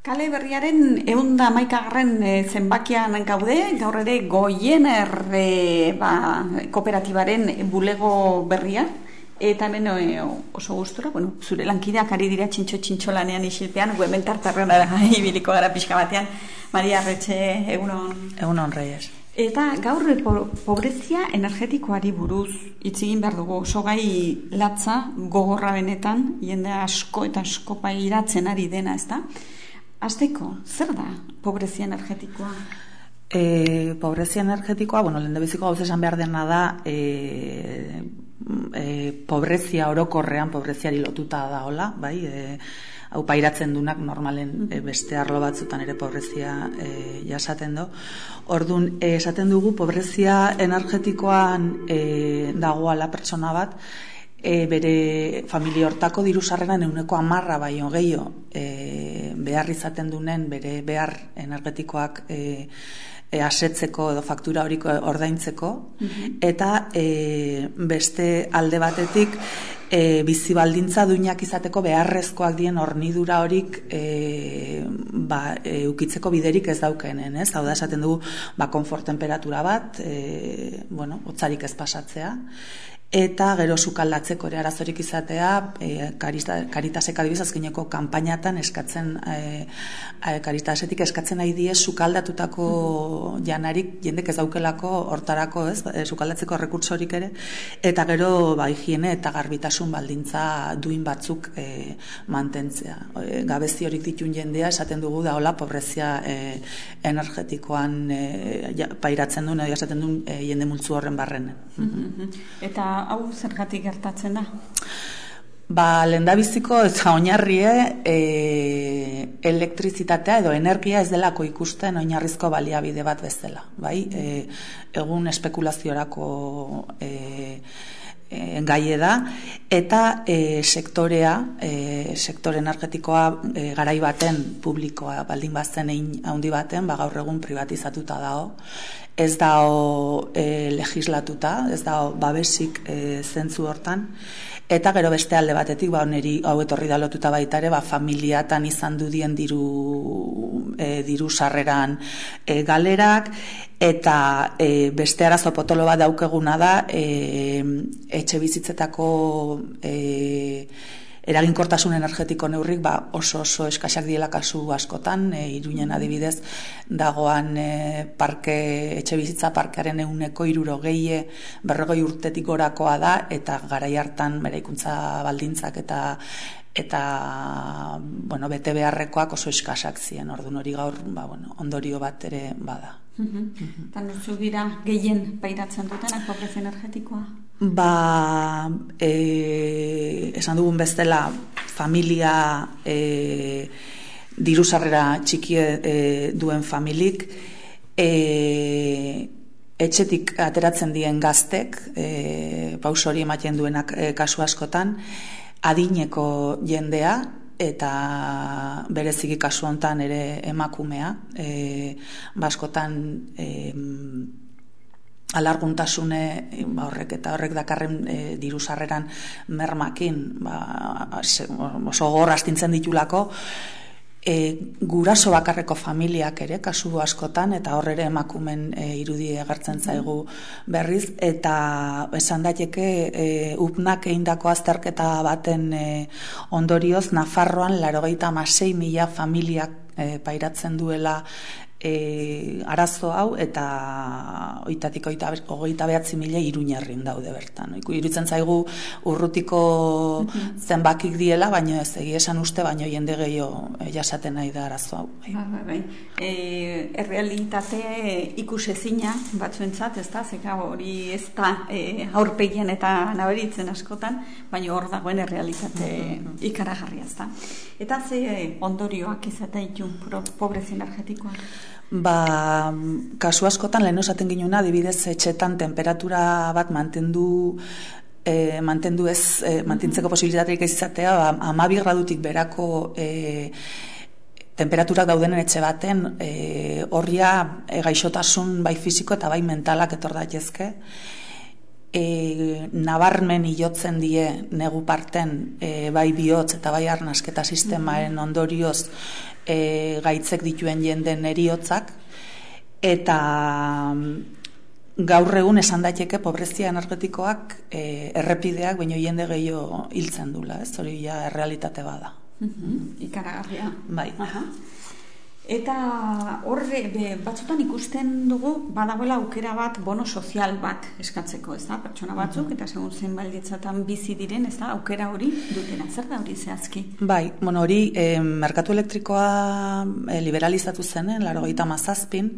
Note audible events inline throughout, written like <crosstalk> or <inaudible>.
Kale berriaren eunda maikagarren e, zenbakian gaude, gaur ere goiener e, ba, kooperatibaren bulego berria, eta hemen e, oso gustura, bueno, zure lankideak ari dira txintxo txintxo lanean isilpean, gu hemen tartarren <laughs> ibiliko gara pixka batean, Maria Arretxe, egunon. Egunon, Reyes. Eta gaur pobrezia energetikoari buruz hitz egin behar dugu oso gai latza gogorra benetan jende asko eta asko pairatzen ari dena, ezta? Azteko, zer da pobrezia energetikoa? E, pobrezia energetikoa, bueno, lehen debiziko gauza esan behar dena da, e, e, pobrezia orokorrean, pobreziari lotuta da, hola, bai, e, hau pairatzen dunak normalen e, beste arlo batzutan ere pobrezia e, jasaten du. Orduan, e, esaten dugu pobrezia energetikoan e, dagoala pertsona bat, e, bere familia hortako diru sarreran euneko amarra baino gehiago e, behar izaten dunen bere behar energetikoak e, e, asetzeko edo faktura horiko ordaintzeko mhm. eta e, beste alde batetik e, bizi baldintza duinak izateko beharrezkoak dien hornidura horik e, ba, e, ukitzeko biderik ez daukenen, ez? Hau da esaten dugu ba, konfort temperatura bat, e, bueno, otzarik ez pasatzea, eta gero sukaldatzeko ere arazorik izatea e, karitasek adibidez azkeneko kanpainatan eskatzen e, karitasetik eskatzen nahi die sukaldatutako janarik jendek ez daukelako hortarako ez? E, sukaldatzeko rekurtsorik ere. Eta gero ba higiene eta garbitasun baldintza duin batzuk e, mantentzea. E, gabezi horik ditun jendea esaten dugu da hola pobrezia e, energetikoan e, pairatzen duen edo esaten duen e, jende multzu horren barren mm-hmm. eta hau zergatik gertatzen da? Ba, lendabiziko ez oinarrie e, elektrizitatea edo energia ez delako ikusten oinarrizko baliabide bat bezala. Bai? E, egun espekulaziorako e, e, gaie da eta e, sektorea e, sektore energetikoa e, garai baten publikoa baldin bazen egin handi baten ba gaur egun privatizatuta dago. Ez dago e, legislatuta, ez dago babesik e, zentzu hortan, eta gero beste alde batetik, ba, oneri hau etorri da lotuta baita ere, ba, familiatan izan du dien diru, e, diru sarreran e, galerak, eta e, beste arazo potolo bat daukeguna da, e, etxe bizitzetako e, eraginkortasun energetiko neurrik ba, oso oso eskasak diela kasu askotan, e, iruinen adibidez dagoan e, parke, etxe bizitza parkearen euneko iruro geie berrogoi urtetik gorakoa da eta garai hartan beraikuntza baldintzak eta eta bueno, bete beharrekoak oso eskasak ziren, ordu hori gaur ba, bueno, ondorio bat ere bada. Eta nortzuk dira gehien pairatzen dutenak pobrezia energetikoa? Ba, e, esan dugun bestela, familia e, diru sarrera txiki e, duen familik, e, etxetik ateratzen dien gaztek, e, paus hori ematen duenak e, kasu askotan, adineko jendea, eta bereziki kasu hontan ere emakumea e, baskotan e, alarguntasune ba, horrek eta horrek dakarren e, diru sarreran mermakin ba, oso gor astintzen ditulako e, guraso bakarreko familiak ere kasu askotan eta hor ere emakumen e, irudi agertzen zaigu berriz. Eta esan daiteke e, upnak eindako azterketa baten e, ondorioz Nafarroan 86 mila familiak e, pairatzen duela e, arazo hau eta oitatik oita, ogeita behatzi mila iruñerrin daude bertan. Iku irutzen zaigu urrutiko mhm. zenbakik diela, baina ez egi esan uste, baina jende gehiago e, jasaten nahi da arazo hau. Bai, bai, bai. E, errealitate ikusezina batzuentzat, ez da, zeka hori ez da e, aurpegien eta nabaritzen askotan, baina hor dagoen errealitate mhm. ikaragarria, ez da. Eta ze ondorioak izatea itun pobrezi energetikoa? Ba, kasu askotan lehen osaten ginuna, adibidez etxetan temperatura bat mantendu e, mantendu ez, e, mantintzeko posibilitateik ez izatea, ba, amabi gradutik berako e, temperaturak daudenen etxe baten, e, horria e, gaixotasun bai fisiko eta bai mentalak etor daitezke, e, nabarmen iotzen die negu parten e, bai bihotz eta bai arnasketa sistemaren ondorioz e, gaitzek dituen jenden eriotzak eta mm, gaur egun esan daiteke pobrezia energetikoak e, errepideak baino jende gehiago hiltzen dula, ez hori ja errealitate bada. Mm Ikaragarria. Bai. Aha. Eta horre, batzutan ikusten dugu, badagoela aukera bat, bono sozial bat eskatzeko, ez da, pertsona batzuk, eta segun zen balditzatan bizi diren, ez da, aukera hori dutena, zer da hori zehazki? Bai, bueno, hori, e, merkatu elektrikoa e, liberalizatu zenen, laro gaita mazazpin,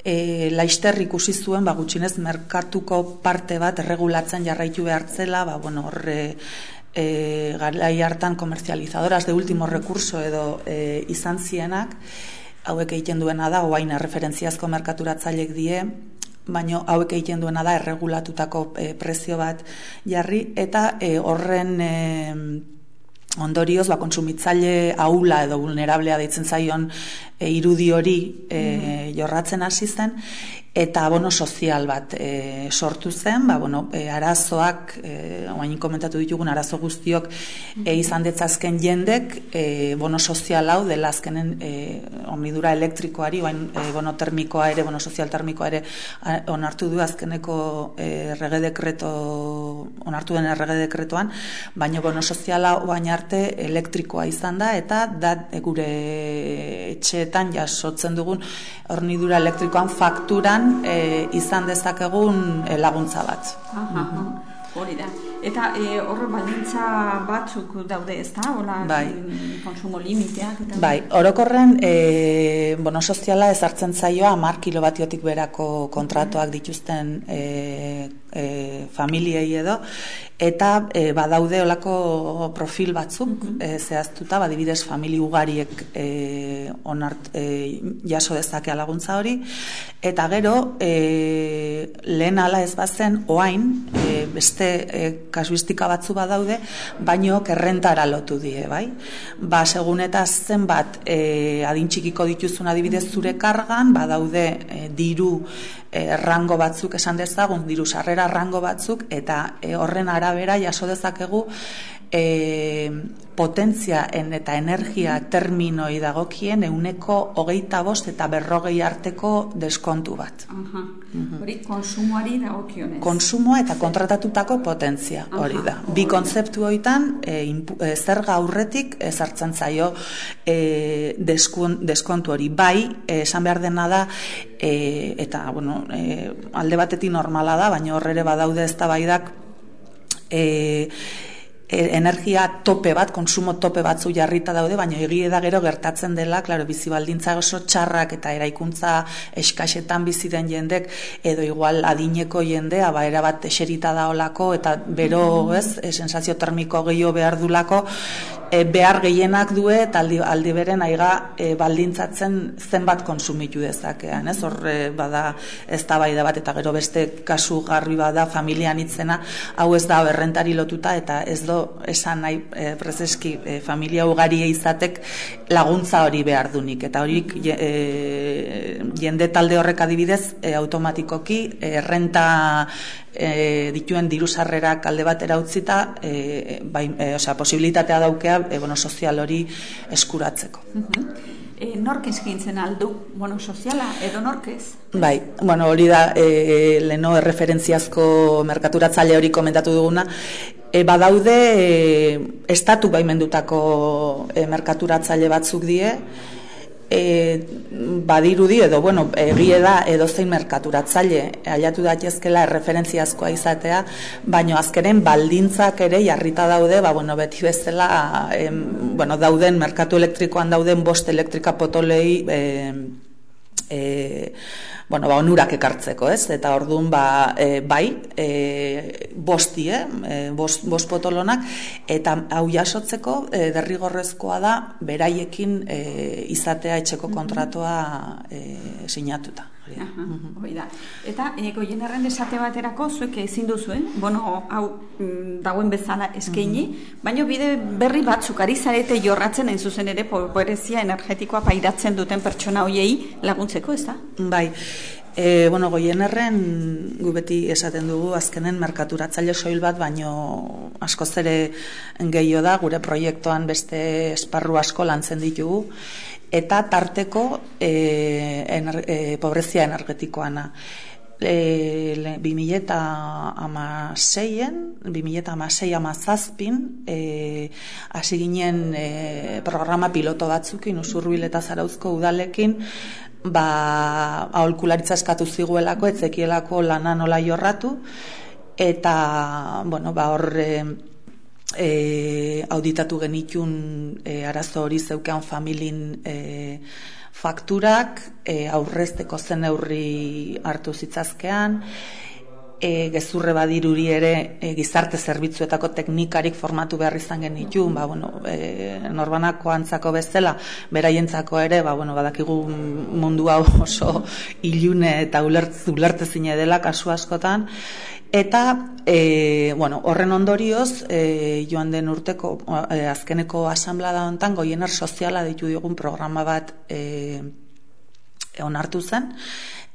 e, laister ikusi zuen, ba, gutxinez, merkatuko parte bat erregulatzen jarraitu behartzela, ba, bueno, horre, e, garai hartan komerzializadoras de último recurso edo e, izan zienak, hauek egiten duena da, oain referentziazko merkaturatzailek die, baino hauek egiten duena da erregulatutako e, prezio bat jarri, eta e, horren e, ondorioz, ba, konsumitzaile aula edo vulnerablea deitzen zaion e, irudi hori e, jorratzen hasi zen, eta bono sozial bat e, sortu zen, ba, bueno, e, arazoak, e, oain komentatu ditugun arazo guztiok e, izan detzazken jendek, e, bono sozial hau dela azkenen e, omnidura elektrikoari, oain e, bono termikoa ere, bono sozial termikoa ere onartu du azkeneko e, rege dekreto, onartu den errege dekretoan, baina bono soziala oain arte elektrikoa izan da, eta da e, gure etxeetan jasotzen dugun hornidura elektrikoan fakturan e, izan dezakegun e, laguntza bat. Aha, hori da. Eta e, horre baldintza batzuk daude ez da? Ola, bai. konsumo limiteak? Eta... Bai, orokorren e, bono soziala ezartzen zaioa mar kilobatiotik berako kontratuak dituzten e, e, familiei edo, eta e, badaude olako profil batzuk mm zehaztuta, badibidez famili ugariek e, onart, e, jaso dezake laguntza hori, eta gero e, lehen ala ez bazen oain, e, beste e, kasuistika batzu badaude, baino kerrentara lotu die, bai? Ba, segun eta zenbat e, adintxikiko dituzun adibidez zure kargan, badaude e, diru errango batzuk esan dezagun, diru sarrera rango batzuk, eta e, horren arabera jaso dezakegu e, potentzia en, eta energia terminoi dagokien euneko hogeita bost eta berrogei arteko deskontu bat. Aha. Hori konsumoari dagokionez. Konsumoa eta kontratatutako potentzia hori da. Bi kontzeptu hoitan e, e, zer gaurretik ezartzen zaio e, deskontu hori. Bai, esan behar dena da, e, eta bueno, e, alde batetik normala da, baina horrere badaude ez da baidak, e, E, energia tope bat, konsumo tope batzu jarrita daude, baina egie da gero gertatzen dela, klaro, bizi baldintza oso txarrak eta eraikuntza eskasetan bizi den jendek, edo igual adineko jendea, ba, bat eserita da olako, eta bero, ez, e, sensazio termiko gehiago behar dulako, e, behar gehienak due, eta aldi, aldi beren aiga e, baldintzatzen zenbat konsumitu dezakean, ez, horre bada ez da bai da bat, eta gero beste kasu garbi bada familian itzena, hau ez da berrentari lotuta, eta ez do esan nahi e, prezeski e, familia ugari izatek laguntza hori behar dunik. Eta horik e, jende talde horrek adibidez e, automatikoki errenta e, dituen diru sarrerak alde batera utzita e, bai, e, osea, posibilitatea daukea e, bueno, sozial hori eskuratzeko. Uh e, nork eskintzen aldu, bueno, soziala, edo norkez? Bai, bueno, hori da, e, leno erreferentziazko merkaturatzaile hori komentatu duguna, e, badaude e, estatu baimendutako e, merkaturatzaile batzuk die, e, badirudi edo bueno, egie da edo zein merkaturatzaile ailatu daitezkela erreferentziazkoa izatea, baino azkenen baldintzak ere jarrita daude, ba, bueno, beti bezala em, bueno, dauden merkatu elektrikoan dauden bost elektrika potolei e, e, bueno, ba, onurak ekartzeko, ez? Eta orduan, ba, e, bai, e, bosti, eh? E, bost, bost potolonak, eta hau jasotzeko e, derrigorrezkoa da beraiekin e, izatea etxeko kontratua e, sinatuta. Hori da. Eta e, goienerren esate baterako zuek ezin duzu, eh? Bueno, hau mm, dagoen bezala eskaini, baino bide berri batzuk ari zarete jorratzen hain zuzen ere pobrezia energetikoa pairatzen duten pertsona hoiei laguntzeko, ez da? Bai. E, bueno, goienerren gu beti esaten dugu azkenen merkaturatzaile soil bat, baino askoz ere gehiago da, gure proiektuan beste esparru asko lantzen ditugu, eta tarteko e, ener, e, pobrezia energetikoana. E, le, 2006-en, 2006-amazazpin, e, hasi ginen e, programa piloto batzukin, usurbil eta zarauzko udalekin, ba, aholkularitza eskatu ziguelako, etzekielako lana nola jorratu, eta, bueno, ba, hor, e, auditatu genitun e, arazo hori zeukean familin e, fakturak, e, aurrezteko zen neurri hartu zitzazkean, e, gezurre badiruri ere e, gizarte zerbitzuetako teknikarik formatu behar izan genitu, ba, bueno, e, norbanako antzako bezala, beraientzako ere, ba, bueno, badakigu mundu hau <laughs> oso ilune eta ulertze, ulertze zine dela kasu askotan, eta e, bueno, horren ondorioz e, joan den urteko e, azkeneko asamblada hontan goiener soziala ditu digun programa bat e, onartu zen,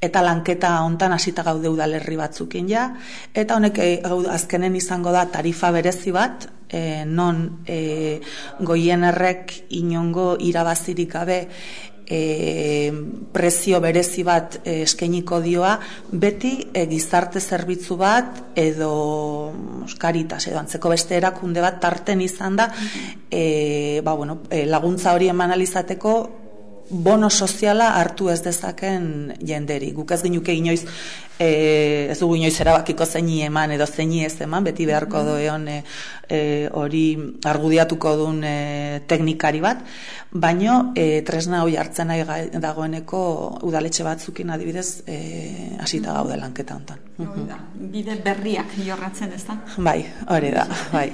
eta lanketa hontan hasita gaude udalerri batzukin ja. Eta honek e, azkenen izango da tarifa berezi bat e, non e, goienerrek inongo irabazirik gabe e, prezio berezi bat e, eskeniko dioa beti e, gizarte zerbitzu bat edo karitas edo antzeko beste erakunde bat tarten izan da e, ba, bueno, laguntza hori eman alizateko bono soziala hartu ez dezaken jenderi. Guk ez ginuke inoiz, e, ez dugu inoiz erabakiko zeini eman edo zeini ez eman, beti beharko mm. doeon e, e, hori argudiatuko duen e, teknikari bat, baino e, tresna hori hartzen nahi dagoeneko udaletxe batzukin adibidez e, hasita gaude lanketa hontan. Bide berriak jorratzen ez da? Bai, hori da, bai.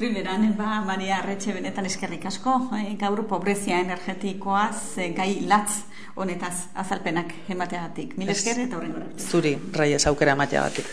Primeran, ba, Maria Arretxe benetan eskerrik asko, e, gaur pobrezia energetikoaz e, gai latz honetaz azalpenak emateagatik. Mil esker eta horren Zuri, raiez aukera emateagatik.